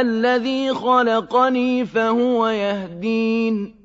الَّذِي خَلَقَنِي فَهُوَ يَهْدِينِ.